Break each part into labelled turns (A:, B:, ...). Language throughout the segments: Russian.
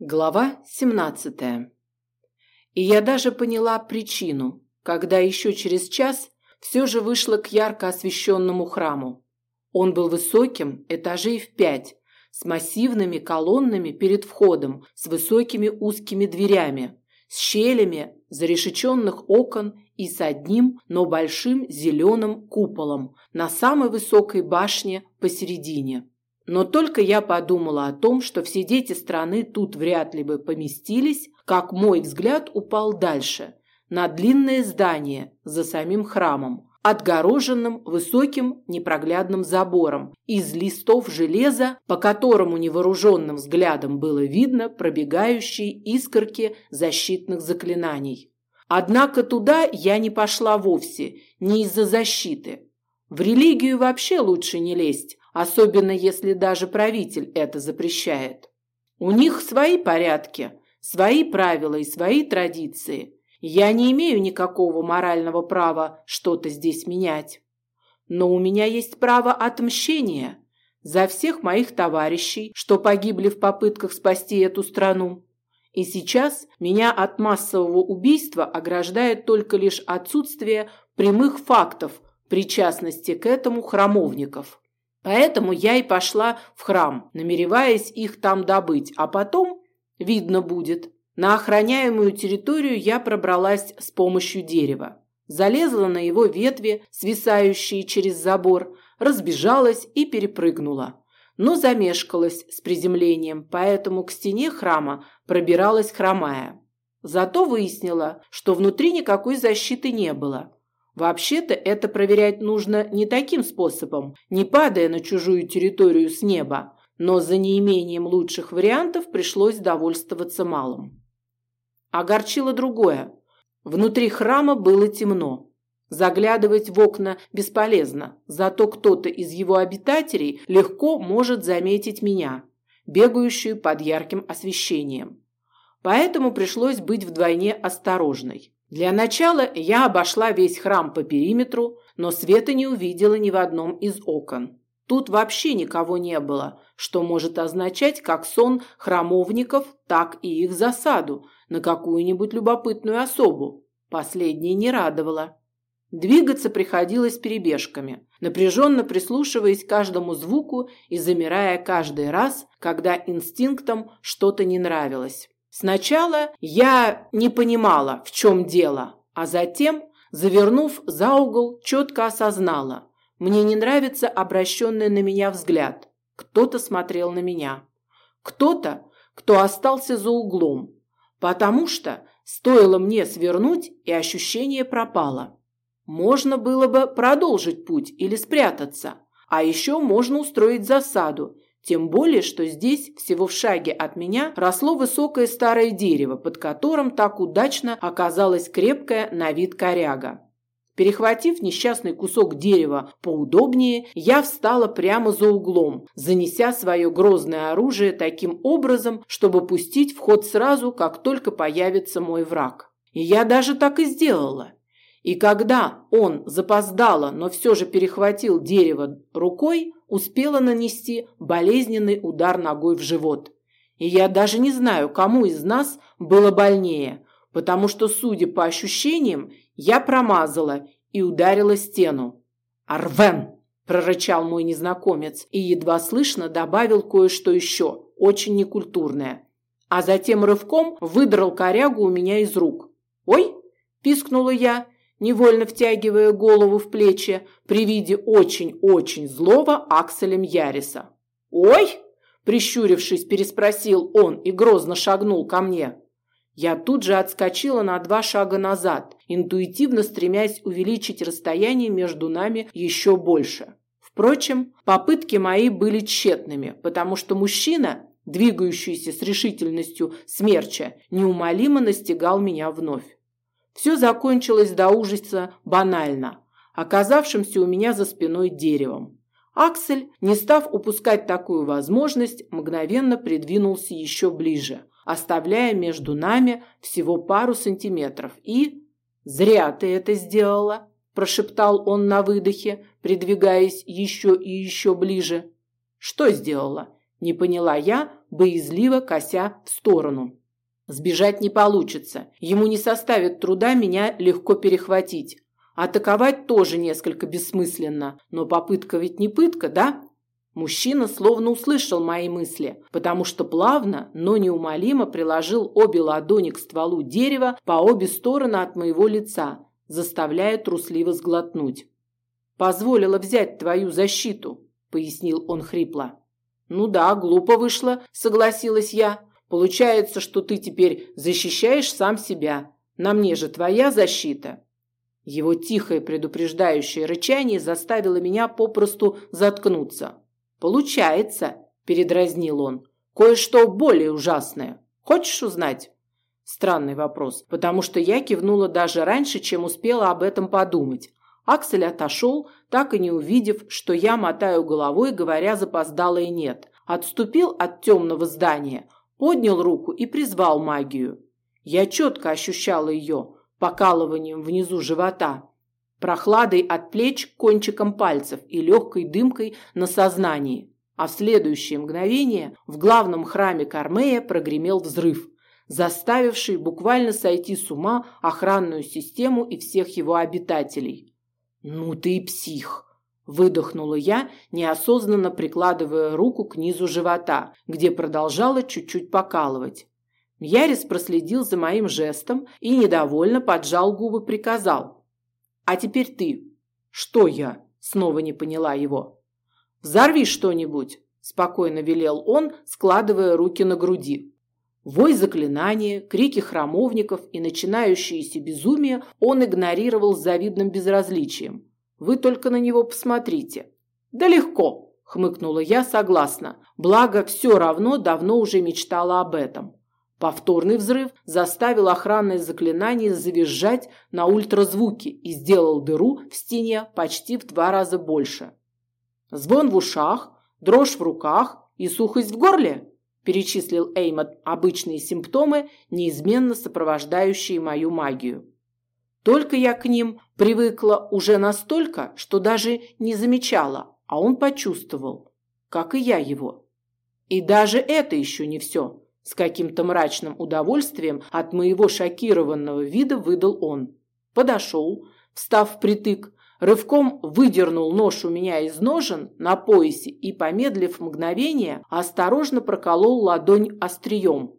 A: Глава 17. И я даже поняла причину, когда еще через час все же вышла к ярко освещенному храму. Он был высоким, этажей в пять, с массивными колоннами перед входом, с высокими узкими дверями, с щелями зарешеченных окон и с одним, но большим зеленым куполом на самой высокой башне посередине. Но только я подумала о том, что все дети страны тут вряд ли бы поместились, как мой взгляд упал дальше, на длинное здание за самим храмом, отгороженным высоким непроглядным забором из листов железа, по которому невооруженным взглядом было видно пробегающие искорки защитных заклинаний. Однако туда я не пошла вовсе, не из-за защиты. В религию вообще лучше не лезть, особенно если даже правитель это запрещает. У них свои порядки, свои правила и свои традиции. Я не имею никакого морального права что-то здесь менять. Но у меня есть право отмщения за всех моих товарищей, что погибли в попытках спасти эту страну. И сейчас меня от массового убийства ограждает только лишь отсутствие прямых фактов причастности к этому храмовников. Поэтому я и пошла в храм, намереваясь их там добыть, а потом, видно будет, на охраняемую территорию я пробралась с помощью дерева. Залезла на его ветви, свисающие через забор, разбежалась и перепрыгнула. Но замешкалась с приземлением, поэтому к стене храма пробиралась хромая. Зато выяснила, что внутри никакой защиты не было. Вообще-то это проверять нужно не таким способом, не падая на чужую территорию с неба, но за неимением лучших вариантов пришлось довольствоваться малым. Огорчило другое. Внутри храма было темно. Заглядывать в окна бесполезно, зато кто-то из его обитателей легко может заметить меня, бегающую под ярким освещением. Поэтому пришлось быть вдвойне осторожной. Для начала я обошла весь храм по периметру, но света не увидела ни в одном из окон. Тут вообще никого не было, что может означать как сон храмовников, так и их засаду на какую-нибудь любопытную особу. Последнее не радовало. Двигаться приходилось перебежками, напряженно прислушиваясь к каждому звуку и замирая каждый раз, когда инстинктам что-то не нравилось. Сначала я не понимала, в чем дело, а затем, завернув за угол, четко осознала. Мне не нравится обращенный на меня взгляд. Кто-то смотрел на меня. Кто-то, кто остался за углом. Потому что стоило мне свернуть, и ощущение пропало. Можно было бы продолжить путь или спрятаться. А еще можно устроить засаду тем более, что здесь, всего в шаге от меня, росло высокое старое дерево, под которым так удачно оказалась крепкая на вид коряга. Перехватив несчастный кусок дерева поудобнее, я встала прямо за углом, занеся свое грозное оружие таким образом, чтобы пустить в ход сразу, как только появится мой враг. И я даже так и сделала. И когда он запоздало, но все же перехватил дерево рукой, успела нанести болезненный удар ногой в живот. И я даже не знаю, кому из нас было больнее, потому что, судя по ощущениям, я промазала и ударила стену. «Арвен!» – прорычал мой незнакомец и едва слышно добавил кое-что еще, очень некультурное. А затем рывком выдрал корягу у меня из рук. «Ой!» – пискнула я невольно втягивая голову в плечи при виде очень-очень злого Акселем Яриса. «Ой!» – прищурившись, переспросил он и грозно шагнул ко мне. Я тут же отскочила на два шага назад, интуитивно стремясь увеличить расстояние между нами еще больше. Впрочем, попытки мои были тщетными, потому что мужчина, двигающийся с решительностью смерча, неумолимо настигал меня вновь. Все закончилось до ужаса банально, оказавшимся у меня за спиной деревом. Аксель, не став упускать такую возможность, мгновенно придвинулся еще ближе, оставляя между нами всего пару сантиметров. И «Зря ты это сделала», – прошептал он на выдохе, придвигаясь еще и еще ближе. «Что сделала?» – не поняла я, боязливо кося в сторону. Сбежать не получится. Ему не составит труда меня легко перехватить. Атаковать тоже несколько бессмысленно, но попытка ведь не пытка, да? Мужчина словно услышал мои мысли, потому что плавно, но неумолимо приложил обе ладони к стволу дерева по обе стороны от моего лица, заставляя трусливо сглотнуть. «Позволила взять твою защиту», — пояснил он хрипло. «Ну да, глупо вышло», — согласилась я. Получается, что ты теперь защищаешь сам себя. На мне же твоя защита. Его тихое предупреждающее рычание заставило меня попросту заткнуться. Получается, передразнил он. Кое-что более ужасное. Хочешь узнать? Странный вопрос, потому что я кивнула даже раньше, чем успела об этом подумать. Аксель отошел, так и не увидев, что я мотаю головой, говоря запоздалое нет. Отступил от темного здания, поднял руку и призвал магию. Я четко ощущала ее покалыванием внизу живота, прохладой от плеч к кончикам пальцев и легкой дымкой на сознании. А в следующее мгновение в главном храме Кармея прогремел взрыв, заставивший буквально сойти с ума охранную систему и всех его обитателей. «Ну ты и псих!» Выдохнула я, неосознанно прикладывая руку к низу живота, где продолжала чуть-чуть покалывать. Ярис проследил за моим жестом и недовольно поджал губы, приказал: "А теперь ты". "Что я?" снова не поняла его. "Взорви что-нибудь", спокойно велел он, складывая руки на груди. Вой заклинания, крики храмовников и начинающееся безумие он игнорировал с завидным безразличием. Вы только на него посмотрите. Да легко, хмыкнула я согласно. Благо, все равно давно уже мечтала об этом. Повторный взрыв заставил охранное заклинание завизжать на ультразвуке и сделал дыру в стене почти в два раза больше. Звон в ушах, дрожь в руках и сухость в горле, перечислил Эймот обычные симптомы, неизменно сопровождающие мою магию. Только я к ним привыкла уже настолько, что даже не замечала, а он почувствовал, как и я его. И даже это еще не все. С каким-то мрачным удовольствием от моего шокированного вида выдал он. Подошел, встав впритык, рывком выдернул нож у меня из ножен на поясе и, помедлив мгновение, осторожно проколол ладонь острием.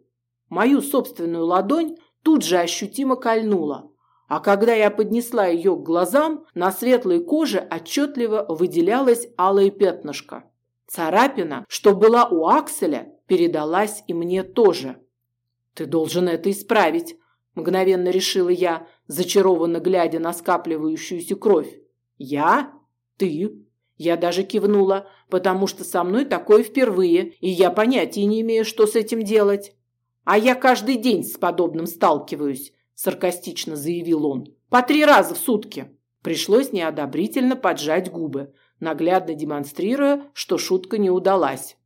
A: Мою собственную ладонь тут же ощутимо кольнула, а когда я поднесла ее к глазам, на светлой коже отчетливо выделялось алое пятнышко. Царапина, что была у Акселя, передалась и мне тоже. Ты должен это исправить, мгновенно решила я, зачарованно глядя на скапливающуюся кровь. Я? Ты? Я даже кивнула, потому что со мной такое впервые, и я понятия не имею, что с этим делать. А я каждый день с подобным сталкиваюсь саркастично заявил он. По три раза в сутки. Пришлось неодобрительно поджать губы, наглядно демонстрируя, что шутка не удалась.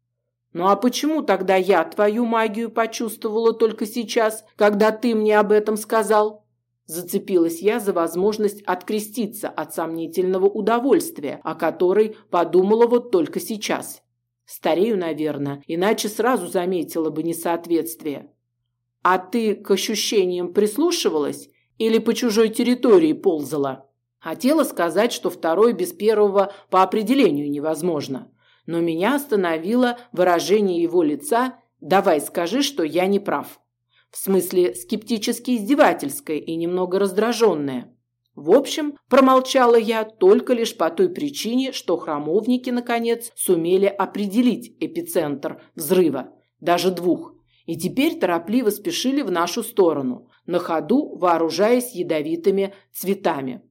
A: Ну а почему тогда я твою магию почувствовала только сейчас, когда ты мне об этом сказал? Зацепилась я за возможность откреститься от сомнительного удовольствия, о которой подумала вот только сейчас. Старею, наверное, иначе сразу заметила бы несоответствие. А ты к ощущениям прислушивалась или по чужой территории ползала? Хотела сказать, что второй без первого по определению невозможно. Но меня остановило выражение его лица «давай скажи, что я не прав». В смысле скептически издевательское и немного раздраженное. В общем, промолчала я только лишь по той причине, что храмовники, наконец, сумели определить эпицентр взрыва, даже двух, и теперь торопливо спешили в нашу сторону, на ходу вооружаясь ядовитыми цветами.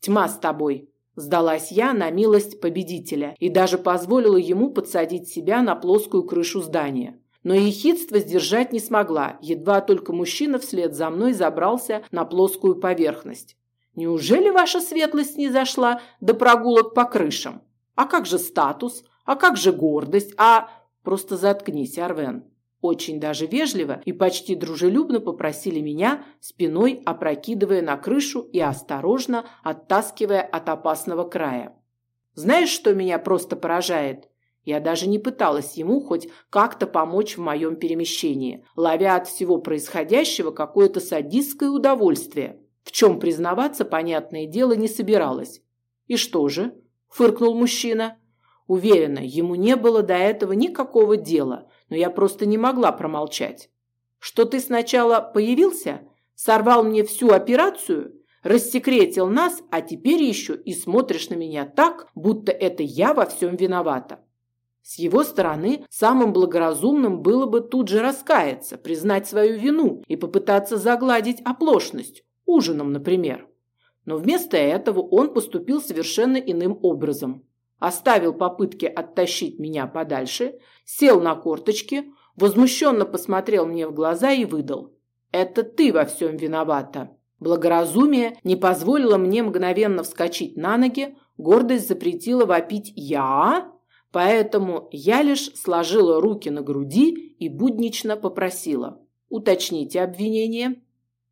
A: «Тьма с тобой!» – сдалась я на милость победителя и даже позволила ему подсадить себя на плоскую крышу здания. Но ехидство сдержать не смогла, едва только мужчина вслед за мной забрался на плоскую поверхность. «Неужели ваша светлость не зашла до прогулок по крышам? А как же статус? А как же гордость? А...» «Просто заткнись, Арвен!» Очень даже вежливо и почти дружелюбно попросили меня, спиной опрокидывая на крышу и осторожно оттаскивая от опасного края. Знаешь, что меня просто поражает? Я даже не пыталась ему хоть как-то помочь в моем перемещении, ловя от всего происходящего какое-то садистское удовольствие, в чем признаваться, понятное дело, не собиралась. «И что же?» – фыркнул мужчина. Уверена, ему не было до этого никакого дела, но я просто не могла промолчать. «Что ты сначала появился, сорвал мне всю операцию?» Рассекретил нас, а теперь еще и смотришь на меня так, будто это я во всем виновата. С его стороны самым благоразумным было бы тут же раскаяться, признать свою вину и попытаться загладить оплошность, ужином, например. Но вместо этого он поступил совершенно иным образом. Оставил попытки оттащить меня подальше, сел на корточки, возмущенно посмотрел мне в глаза и выдал. «Это ты во всем виновата». Благоразумие не позволило мне мгновенно вскочить на ноги, гордость запретила вопить «Я?», поэтому я лишь сложила руки на груди и буднично попросила «Уточните обвинение».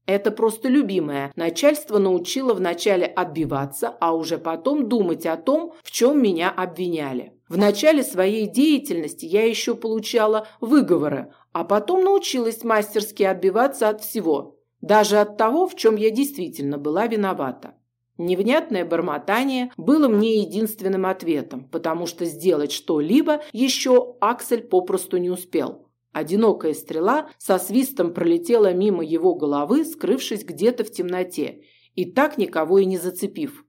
A: Это просто любимое. Начальство научило вначале отбиваться, а уже потом думать о том, в чем меня обвиняли. В начале своей деятельности я еще получала выговоры, а потом научилась мастерски отбиваться от всего – даже от того, в чем я действительно была виновата. Невнятное бормотание было мне единственным ответом, потому что сделать что-либо еще Аксель попросту не успел. Одинокая стрела со свистом пролетела мимо его головы, скрывшись где-то в темноте, и так никого и не зацепив.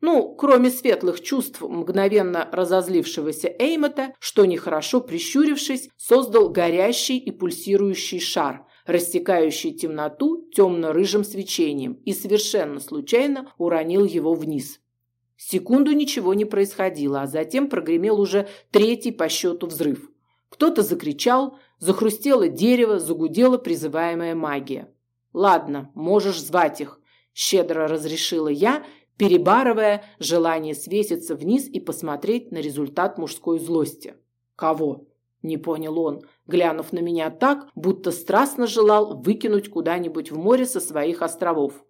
A: Ну, кроме светлых чувств мгновенно разозлившегося Эймота, что нехорошо прищурившись, создал горящий и пульсирующий шар, рассекающий темноту темно-рыжим свечением, и совершенно случайно уронил его вниз. Секунду ничего не происходило, а затем прогремел уже третий по счету взрыв. Кто-то закричал, захрустело дерево, загудела призываемая магия. «Ладно, можешь звать их», – щедро разрешила я, перебарывая желание свеситься вниз и посмотреть на результат мужской злости. «Кого?» Не понял он, глянув на меня так, будто страстно желал выкинуть куда-нибудь в море со своих островов.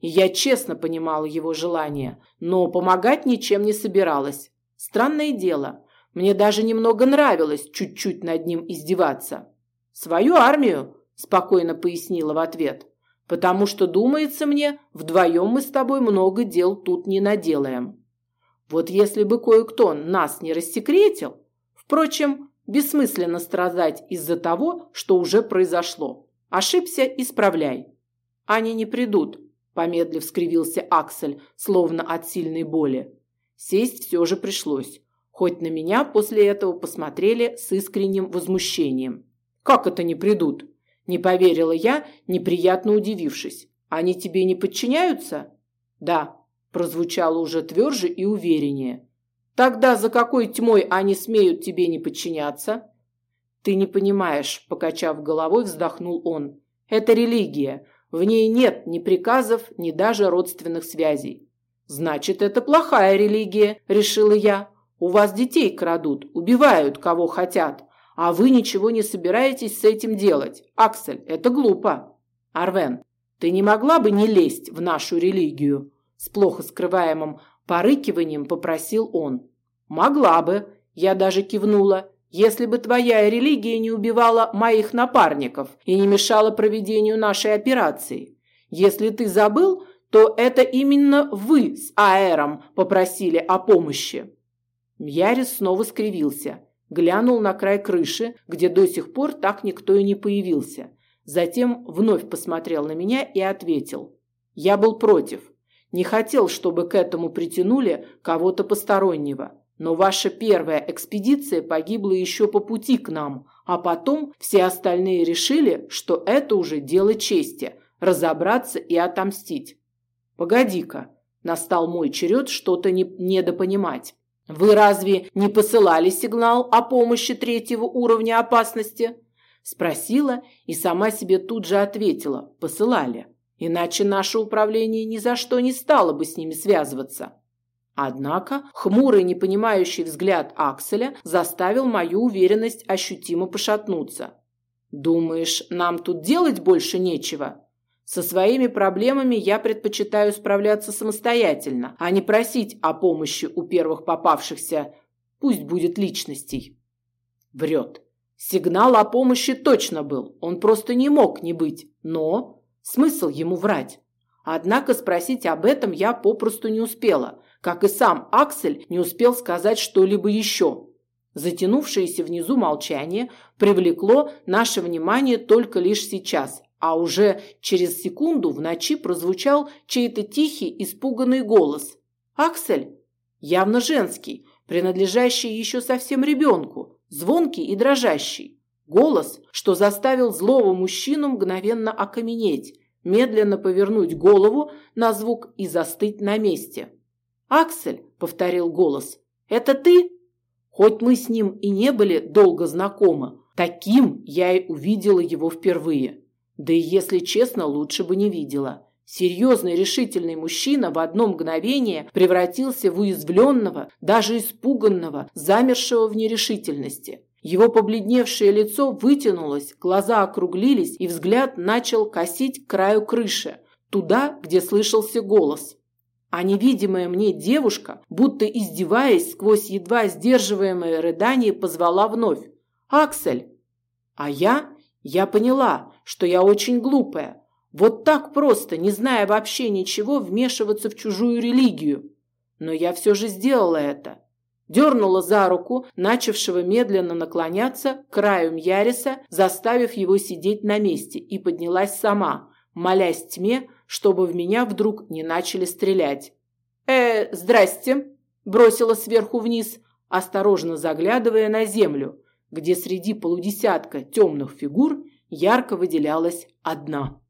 A: И я честно понимала его желание, но помогать ничем не собиралась. Странное дело, мне даже немного нравилось чуть-чуть над ним издеваться. «Свою армию», – спокойно пояснила в ответ, «потому что, думается мне, вдвоем мы с тобой много дел тут не наделаем. Вот если бы кое-кто нас не рассекретил, впрочем, Бессмысленно страдать из-за того, что уже произошло. Ошибся – исправляй. Они не придут, помедлив скривился Аксель, словно от сильной боли. Сесть все же пришлось. Хоть на меня после этого посмотрели с искренним возмущением. Как это не придут? Не поверила я, неприятно удивившись. Они тебе не подчиняются? Да, прозвучало уже тверже и увереннее. Тогда за какой тьмой они смеют тебе не подчиняться? Ты не понимаешь, покачав головой, вздохнул он. Это религия. В ней нет ни приказов, ни даже родственных связей. Значит, это плохая религия, решила я. У вас детей крадут, убивают кого хотят, а вы ничего не собираетесь с этим делать. Аксель, это глупо. Арвен, ты не могла бы не лезть в нашу религию? С плохо скрываемым порыкиванием попросил он. Могла бы, я даже кивнула, если бы твоя религия не убивала моих напарников и не мешала проведению нашей операции. Если ты забыл, то это именно вы с Аэром попросили о помощи. Мьярис снова скривился, глянул на край крыши, где до сих пор так никто и не появился. Затем вновь посмотрел на меня и ответил: "Я был против. Не хотел, чтобы к этому притянули кого-то постороннего. Но ваша первая экспедиция погибла еще по пути к нам, а потом все остальные решили, что это уже дело чести разобраться и отомстить. Погоди-ка, настал мой черед что-то не недопонимать. Вы разве не посылали сигнал о помощи третьего уровня опасности? спросила и сама себе тут же ответила: посылали. Иначе наше управление ни за что не стало бы с ними связываться. Однако хмурый, непонимающий взгляд Акселя заставил мою уверенность ощутимо пошатнуться. Думаешь, нам тут делать больше нечего? Со своими проблемами я предпочитаю справляться самостоятельно, а не просить о помощи у первых попавшихся пусть будет личностей. Врет. Сигнал о помощи точно был, он просто не мог не быть. Но смысл ему врать? Однако спросить об этом я попросту не успела, как и сам Аксель не успел сказать что-либо еще. Затянувшееся внизу молчание привлекло наше внимание только лишь сейчас, а уже через секунду в ночи прозвучал чей-то тихий, испуганный голос. «Аксель!» Явно женский, принадлежащий еще совсем ребенку, звонкий и дрожащий. Голос, что заставил злого мужчину мгновенно окаменеть, медленно повернуть голову на звук и застыть на месте. «Аксель!» – повторил голос. «Это ты?» Хоть мы с ним и не были долго знакомы, таким я и увидела его впервые. Да и, если честно, лучше бы не видела. Серьезный, решительный мужчина в одно мгновение превратился в уязвленного, даже испуганного, замершего в нерешительности. Его побледневшее лицо вытянулось, глаза округлились, и взгляд начал косить к краю крыши, туда, где слышался голос. А невидимая мне девушка, будто издеваясь сквозь едва сдерживаемое рыдание, позвала вновь. «Аксель!» А я? Я поняла, что я очень глупая. Вот так просто, не зная вообще ничего, вмешиваться в чужую религию. Но я все же сделала это. Дернула за руку, начавшего медленно наклоняться, к краю Мьяриса, заставив его сидеть на месте, и поднялась сама, молясь тьме, чтобы в меня вдруг не начали стрелять. «Э, здрасте!» – бросила сверху вниз, осторожно заглядывая на землю, где среди полудесятка темных фигур ярко выделялась одна.